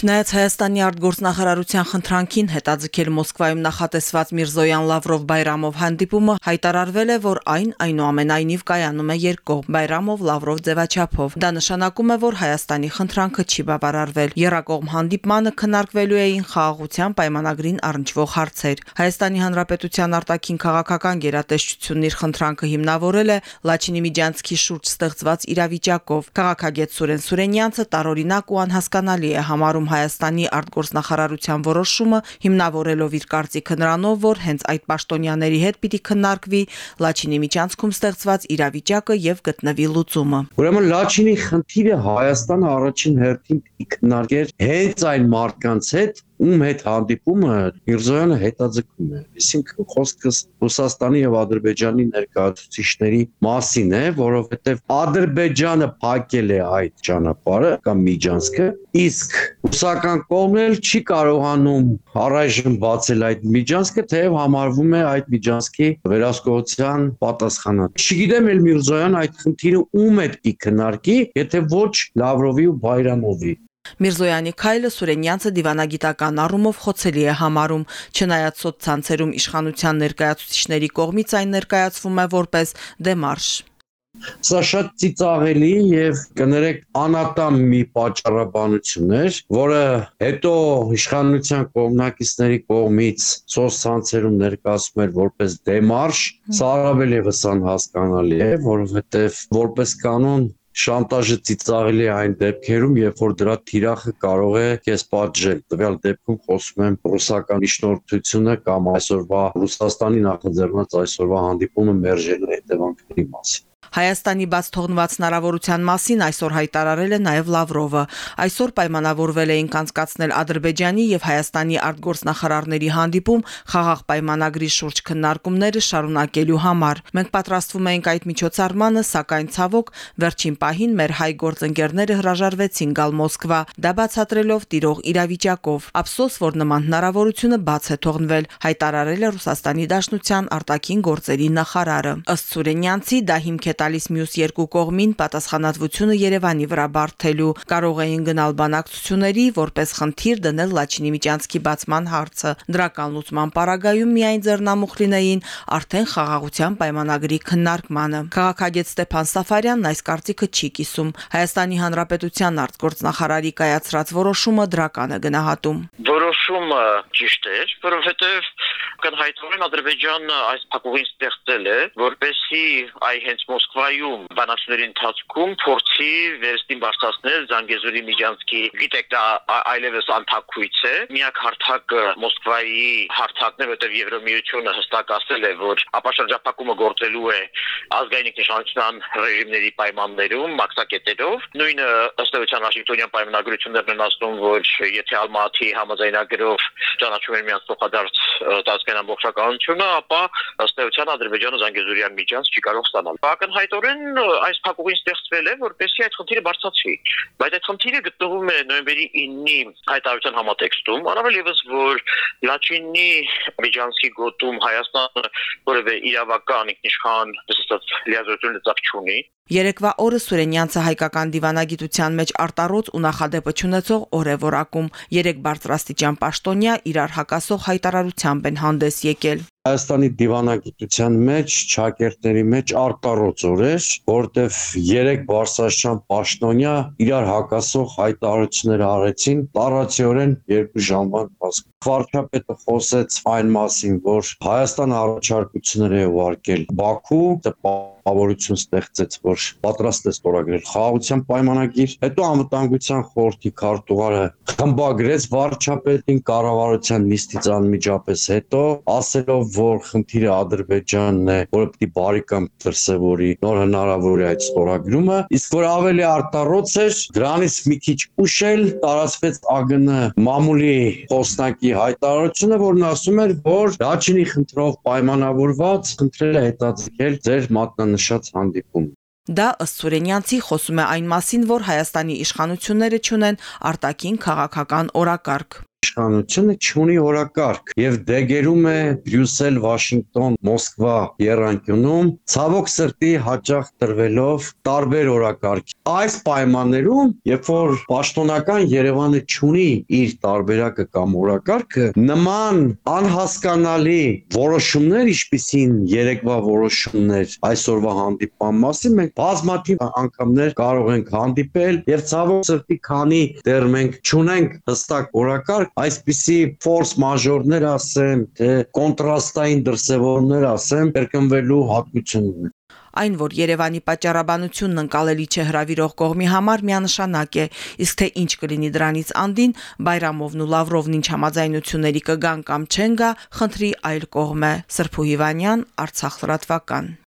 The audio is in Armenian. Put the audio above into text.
Չնայած Հայաստանի արտգործնախարարության խնդրանքին հետաձգել Մոսկվայում նախատեսված Միրզոյան Լավրով Բայրամով հանդիպումը հայտարարվել է, որ այն այնուամենայնիվ կայանում է երկկողմ Բայրամով Լավրով ձևաչափով։ Դա նշանակում է, որ Հայաստանի խնդրանքը չի բավարարվել։ Երակողմ հանդիպմանը քննարկվելու էին խաղաղության պայմանագրին առնչվող հարցեր։ Հայաստանի Հանրապետության արտաքին քաղաքական գերատեսչությունն իր խնդրանքը հիմնավորել է Լաչինի Միջանցքի շուրջ ստեղծված իրավիճակով։ Քաղաքագետ Սուրեն Սուրենյանցը տարօրինակ ու անհասկանալի է համարում Հայաստանի արտգործնախարարության որոշումը, հիմնավորելով իր կարծիքը նրանով, որ հենց այդ պաշտոնյաների հետ պիտի քննարկվի Լաչինի միջանցքում ստեղծված իրավիճակը եւ գտնվի լուծումը։ Ուրեմն Լաչինի խնդիրը Հայաստանը առաջին հերթին քննարկեր հենց այն մարդկանց հետ, ում հետ հանդիպումը Միրզոյանը հետաձգում է։ Այսինքն խոսքս Ռուսաստանի եւ Ադրբեջանի ներկայացուցիչների մասին է, որովհետեւ Ադրբեջանը փակել է այդ ճանապարհը կամ Միջանցքը, իսկ ռուսական կողմն էլ չի կարողանում առայժմ բացել այդ Միջանցքը, թեև համարվում է այդ Միջանցքի վերահսկողության պատասխանատու։ Չգիտեմ էլ Միրզոյան այդ խնդիրը ում հետ կքննարկի, եթե ոչ Լավրովի ու Բայրամովի։ Միրզոյանի քայլը Սուրենյանցը դիվանագիտական առումով խոցելի է համարում, չնայած սոցցանցերում իշխանության ներկայացուցիչների կողմից այն ներկայացվում է որպես դեմարշ։ Սա շատ ծիծաղելի եւ կներեք անատամ մի պատճառաբանություն էր, որը հետո իշխանության կողմնակիցների կողմից սոցցանցերում ներկայացվում էր որպես դեմարշ, սա առավել եւս անհասկանալի է, որովհետեւ որպես կանոն շանտաժը ծիծաղելի այն դեպքերում, երբ որ դրա թիրախը կարող է քեզ պատժել։ Տվյալ դեպքում խոսում եմ ռուսական իշխանությունը կամ այսօրվա Ռուսաստանի նախաձեռնած այսօրվա հանդիպումը մերժելու հետևանքների մասին։ Հայաստանի բաց թողնված հնարավորության մասին այսօր հայտարարել է նաև Լավրովը։ Այսօր պայմանավորվել էին կանցկացնել Ադրբեջանի եւ Հայաստանի արտգործնախարարների հանդիպում խաղաղ պայմանագրի շուրջ քննարկումները շարունակելու համար։ Մենք պատրաստվում ենք այդ միջոցառմանը, սակայն ցավոք վերջին պահին մեր հայ գործընկերները հրաժարվեցին գալ Մոսկվա, դա բացատրելով տիրող իրավիճակով։ Ափսոս, որ նման հնարավորությունը բաց է թողնվել, հայտարարել է Ռուսաստանի Դաշնության արտաքին գործերի նախարարը։ Ըստ Սուրենյանցի դա հիմք է տալիս մյուս երկու կողմին պատասխանատվությունը Երևանի վրա բարթելու։ Կարող էին գնալ բանակցությունների, որպես խնդիր դնել Լաչինի միջանցքի բացման հարցը։ Դրական լուծման պարագայում միայն ձեռնամուխ լինեին արդեն խաղաղության պայմանագրի քննարկմանը։ Քաղաքագետ Ստեփան Սաֆարյանն այս կարծիքը չի կիսում։ Հայաստանի Հանրապետության արտգործնախարարի կայացրած որոշումը դրական է գնահատում։ Որոշումը ճիշտ էր, որովհետև կանհայտորեն Ադրբեջանը այս փակուղին ստեղծել է, որպեսի այ հենց Մոսկվայում բանակցությունների ընթացքում փորձի վերստին բարձրացնել Զանգեզուրի Միջանցքի, գիտեք, դա այլևս անթակույց է։ Միակ հարթակը Մոսկվայի հարթակն է, որտեղ Եվրոմիությունը հստակ ասել է, որ ապաշրջապակումը գործելու է ազգային ինքնիշխանության ռեժիմների պայմաններում, մակսակետերով։ Նույնը ըստ էության Վաշինգտոնյան պայմանագրություններն են ասում, որ եթե Ալմատի համաձայնագրով ճանաչում են միանց փոխադարձ տարածքային ամբողջականությունը, ապա ըստ էության Ադրբեջանը Զանգեզուրյան միջանց չի կարող ստանալ ակնհայտորեն այս փակուղին ստեղծվել է, որպեսզի այդ խնդիրը բարձրացվի։ Բայց այդ խնդիրը գտնվում է նոյեմբերի 9-ի հայտարարության համատեքստում, առավել եւս որ Լաչինի Միջանցի գոտում Հայաստանը որևէ իրավական ինքնիշխան, ասած, լիազորություն լծակ չունի։ Երեկվա օրը Սուրենյանցը հայկական դիվանագիտության մեջ արտարոց ու նախադեպը ճանաչող օր է որակում։ Երեք բարձրաստիճան պաշտոնյա իրար հակասող հայտարարությամբ են հանդես եկել։ Հայաստանի դիվանագիտության մեջ, ճակերտների մեջ արտարոց օրեր, որտեվ երեք բարձրաշան պաշտոնյա իրար հակասող հայտարարություններ արեցին տարածիորեն երկու ժամվա ընթացքում։ Վարչապետը խոսեց այն մասին, որ Հայաստանը առաջարկություններ է ուղարկել Բաքու, տպավորություն ստեղծեց, որ պատրաստ է ստորագրել խաղաղության պայմանագիր։ Հետո անվտանգության խորհրդի քարտուղարը խմբագրեց վարչապետին կառավարության նիստից անմիջապես հետո, ասելով, որ խնդիրը Ադրբեջանն է, որը պիտի բարիկամ դրսևորի նոր հնարավոր է այդ ստորագրումը, իսկ որ ավելի արտառոց էր, դրանից մի քիչ ուշ էլ տարածվեց ԱԳՆ մամուլի խոսնակի հայտարարությունը, որն ասում էր, որ Լաչինի խնդրով պայմանավորված խնդրել է հետաձգել ձեր մատնանշած հանդիպում։ Դա ըստ Սուրենյանցի խոսում է այն մասին, որ Հայաստանի իշխանությունները ճունեն արտաքին քաղաքական օրակարգ։ իշխանությունը չունի օրակարգ եւ դեգերում է Բրյուսել, Վաշինգտոն, Մոսկվա երանկյունում ցավոք սրտի հաճախ տրվելով տարբեր օրակարգ։ Այս պայմաններում, երբ որ պաշտոնական Երևանը չունի իր տարբերակը կամ օրակարգը, նման անհասկանալի որոշումներ, ինչպիսին երեկվա որոշումներ այսօրվա հանդիպման մասին մենք բազմաթիվ անգամներ կարող ենք հանդիպել եւ ցավոք սրտի քանի դեռ մենք չունենք հստակ օրակարգ, այսպիսի ֆորս մաժորներ ասեմ, թե կոնտրաստային դրսևորումներ ասեմ, կրկնվելու հատկություն ունեն։ Այն, որ Երևանի պատճառաբանությունն ընկալելի չէ հravirող կողմի համար միանշանակ է, իսկ թե ինչ կլինի դրանից անդին, Բայրամովն ու Լավրովն ինչ համաձայնությունների կգան կամ չեն գա, խնդրի այլ կողմ է։ Սրփու Հիվանյան, Արցախ լրատվական։